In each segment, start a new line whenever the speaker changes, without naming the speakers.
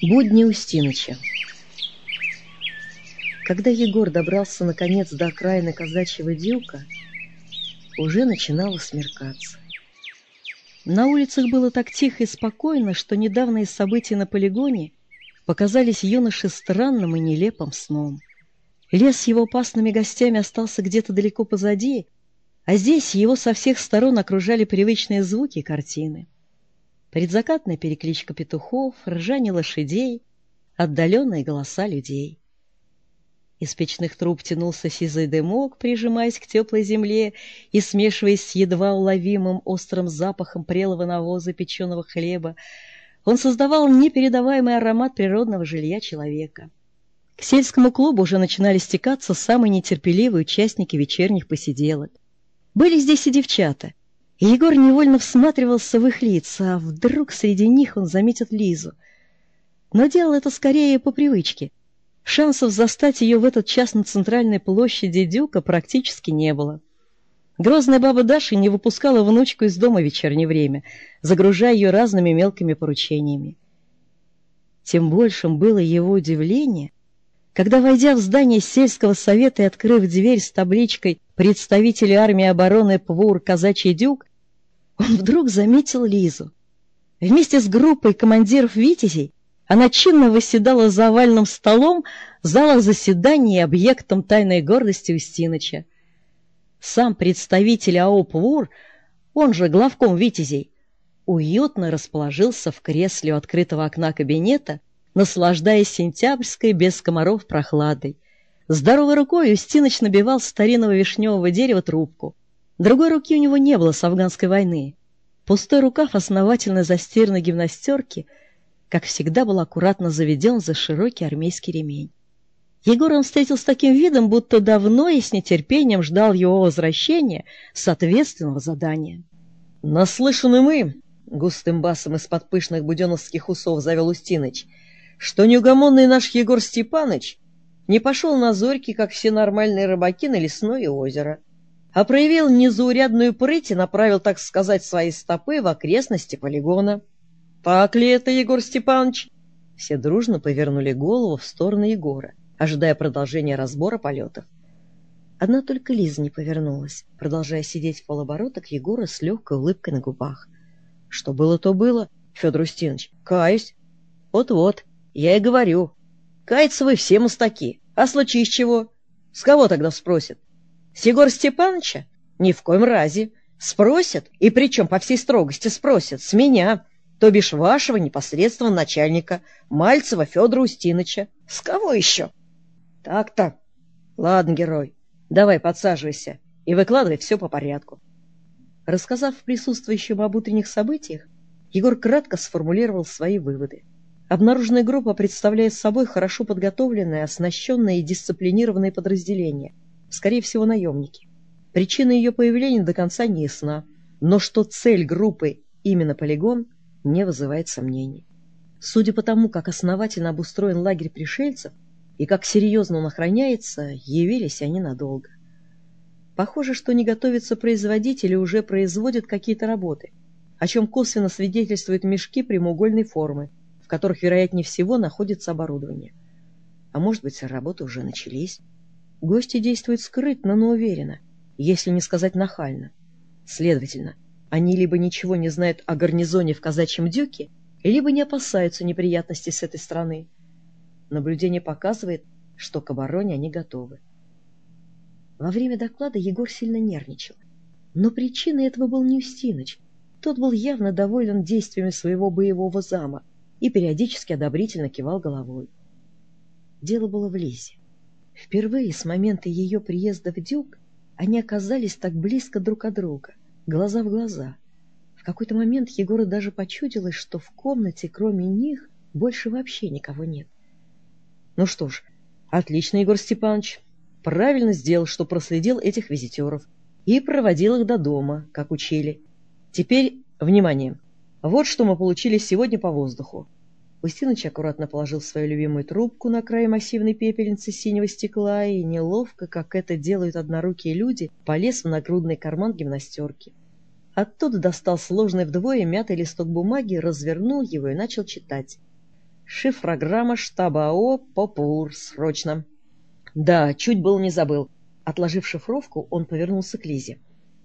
Будни Устиныча Когда Егор добрался наконец до окраины казачьего дюка, уже начинало смеркаться. На улицах было так тихо и спокойно, что недавние события на полигоне показались юноше странным и нелепым сном. Лес его опасными гостями остался где-то далеко позади, а здесь его со всех сторон окружали привычные звуки и картины. Предзакатная перекличка петухов, ржание лошадей, отдаленные голоса людей. Из печных труб тянулся сизый дымок, прижимаясь к теплой земле и смешиваясь с едва уловимым острым запахом прелого навоза печеного хлеба. Он создавал непередаваемый аромат природного жилья человека. К сельскому клубу уже начинали стекаться самые нетерпеливые участники вечерних посиделок. Были здесь и девчата, Егор невольно всматривался в их лица, а вдруг среди них он заметит Лизу. Но делал это скорее по привычке. Шансов застать ее в этот час на центральной площади Дюка практически не было. Грозная баба Даша не выпускала внучку из дома в вечернее время, загружая ее разными мелкими поручениями. Тем большим было его удивление, когда, войдя в здание сельского совета и открыв дверь с табличкой «Представители армии обороны ПВУР Казачий Дюк», он вдруг заметил Лизу. Вместе с группой командиров «Витязей» она чинно восседала за овальным столом зала заседаний объектом тайной гордости Устиныча. Сам представитель АО ПВУР, он же главком «Витязей», уютно расположился в кресле у открытого окна кабинета, наслаждаясь сентябрьской без комаров прохладой. Здоровой рукой Устиныч набивал старинного вишневого дерева трубку. Другой руки у него не было с афганской войны. Пустой рукав основательно застиранной гимнастерки, как всегда, был аккуратно заведен за широкий армейский ремень. Егор он встретил с таким видом, будто давно и с нетерпением ждал его возвращения с ответственного задания. «Наслышаны мы!» — густым басом из-под пышных буденовских усов завел Устиныч, что неугомонный наш Егор Степаныч не пошел на зорьки, как все нормальные рыбаки, на лесное озеро, а проявил незаурядную прыть и направил, так сказать, свои стопы в окрестности полигона. Так ли это, Егор Степанович? Все дружно повернули голову в сторону Егора, ожидая продолжения разбора полетов. Одна только Лиза не повернулась, продолжая сидеть в полоборота к Егору с легкой улыбкой на губах. Что было, то было, Федор Устинович. Каюсь. Вот-вот, я и говорю. Каяться вы все мастаки. А случись чего? С кого тогда спросят? С Егора Степановича? Ни в коем разе. Спросят, и причем по всей строгости спросят, с меня, то бишь вашего непосредственного начальника, Мальцева Федора Устиныча. С кого еще? Так-то. Ладно, герой, давай подсаживайся и выкладывай все по порядку. Рассказав присутствующим об утренних событиях, Егор кратко сформулировал свои выводы. Обнаруженная группа представляет собой хорошо подготовленное, оснащенное и дисциплинированное подразделение – скорее всего, наемники. Причина ее появления до конца не ясна, но что цель группы именно полигон, не вызывает сомнений. Судя по тому, как основательно обустроен лагерь пришельцев и как серьезно он охраняется, явились они надолго. Похоже, что не готовятся производить или уже производят какие-то работы, о чем косвенно свидетельствуют мешки прямоугольной формы, в которых, вероятнее всего, находится оборудование. А может быть, работы уже начались. Гости действуют скрытно, но уверенно, если не сказать нахально. Следовательно, они либо ничего не знают о гарнизоне в казачьем дюке, либо не опасаются неприятностей с этой стороны. Наблюдение показывает, что к обороне они готовы. Во время доклада Егор сильно нервничал. Но причиной этого был не Устиныч. Тот был явно доволен действиями своего боевого зама и периодически одобрительно кивал головой. Дело было в Лизе. Впервые с момента ее приезда в Дюк они оказались так близко друг от друга, глаза в глаза. В какой-то момент Егору даже почудилось, что в комнате, кроме них, больше вообще никого нет. Ну что ж, отлично, Егор Степанович. Правильно сделал, что проследил этих визитеров и проводил их до дома, как учили. Теперь, внимание, вот что мы получили сегодня по воздуху. Устиныч аккуратно положил свою любимую трубку на край массивной пепельницы синего стекла и, неловко, как это делают однорукие люди, полез в нагрудный карман гимнастерки. Оттуда достал сложный вдвое мятый листок бумаги, развернул его и начал читать. Шифрограмма штаба АО «Попур» срочно. Да, чуть был не забыл. Отложив шифровку, он повернулся к Лизе.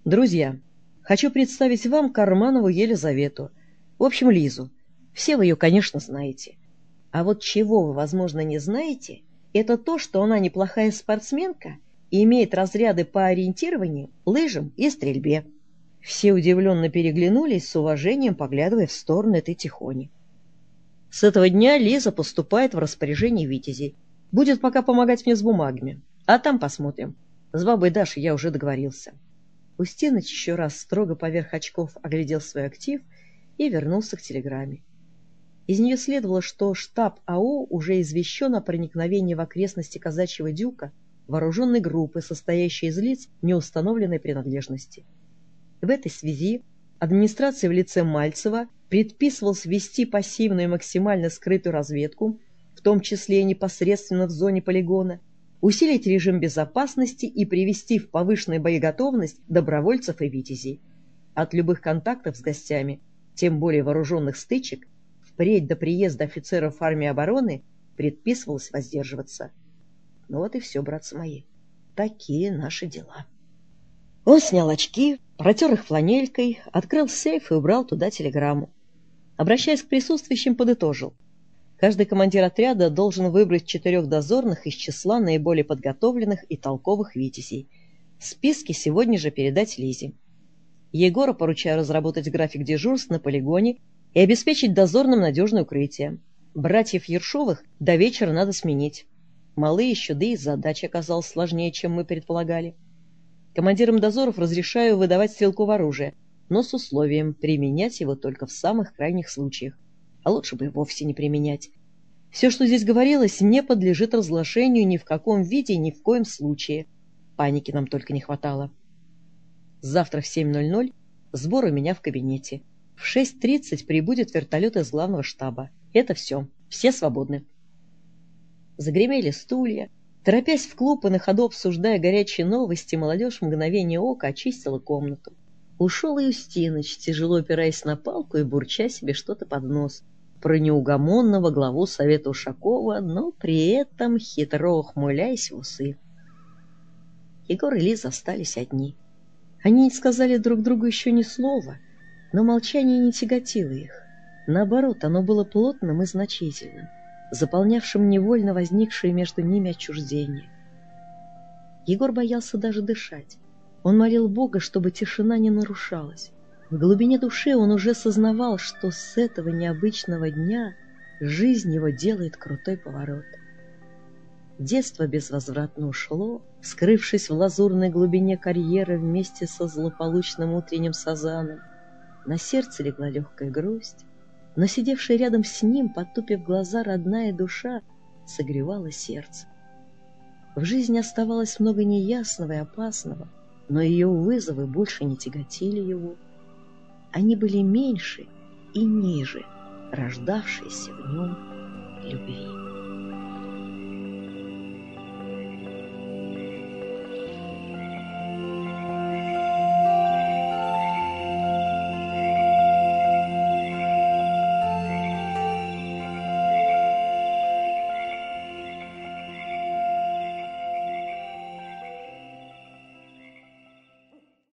Друзья, хочу представить вам Карманову Елизавету. В общем, Лизу. Все вы ее, конечно, знаете. А вот чего вы, возможно, не знаете, это то, что она неплохая спортсменка и имеет разряды по ориентированию, лыжам и стрельбе. Все удивленно переглянулись, с уважением поглядывая в сторону этой тихони. С этого дня Лиза поступает в распоряжение Витязи. Будет пока помогать мне с бумагами. А там посмотрим. С бабой Дашей я уже договорился. Устиныч еще раз строго поверх очков оглядел свой актив и вернулся к телеграмме. Из нее следовало, что штаб АО уже извещен о проникновении в окрестности казачьего дюка вооруженной группы, состоящей из лиц неустановленной принадлежности. В этой связи администрация в лице Мальцева предписывалось ввести пассивную и максимально скрытую разведку, в том числе и непосредственно в зоне полигона, усилить режим безопасности и привести в повышенную боеготовность добровольцев и витязей. От любых контактов с гостями, тем более вооруженных стычек, впредь до приезда офицеров армии обороны предписывалось воздерживаться. Ну вот и все, братцы мои. Такие наши дела. Он снял очки, протер их фланелькой, открыл сейф и убрал туда телеграмму. Обращаясь к присутствующим, подытожил. Каждый командир отряда должен выбрать четырех дозорных из числа наиболее подготовленных и толковых витязей. Списки сегодня же передать Лизе. Егора поручаю разработать график дежурств на полигоне и обеспечить дозорным надежное укрытие. Братьев Ершовых до вечера надо сменить. Малые еще, да и задача оказалась сложнее, чем мы предполагали. Командирам дозоров разрешаю выдавать стрелковое оружие, но с условием применять его только в самых крайних случаях. А лучше бы вовсе не применять. Все, что здесь говорилось, не подлежит разглашению ни в каком виде, ни в коем случае. Паники нам только не хватало. Завтра в 7.00 сбор у меня в кабинете. В 6.30 прибудет вертолет из главного штаба. Это все. Все свободны. Загремели стулья. Торопясь в клуб и на ходу обсуждая горячие новости, молодежь мгновение ока очистила комнату. Ушел и Устиныч, тяжело опираясь на палку и бурча себе что-то под нос. Про неугомонного главу Совета Ушакова, но при этом хитро ухмыляясь в усы. Егор и Лиза остались одни. Они не сказали друг другу еще ни слова — но молчание не тяготило их. Наоборот, оно было плотным и значительным, заполнявшим невольно возникшее между ними отчуждение. Егор боялся даже дышать. Он молил Бога, чтобы тишина не нарушалась. В глубине души он уже сознавал, что с этого необычного дня жизнь его делает крутой поворот. Детство безвозвратно ушло, скрывшись в лазурной глубине карьеры вместе со злополучным утренним сазаном. На сердце легла легкая грусть, но сидевшая рядом с ним, потупив глаза, родная душа согревала сердце. В жизни оставалось много неясного и опасного, но ее вызовы больше не тяготили его. Они были меньше и ниже рождавшейся в нем любви.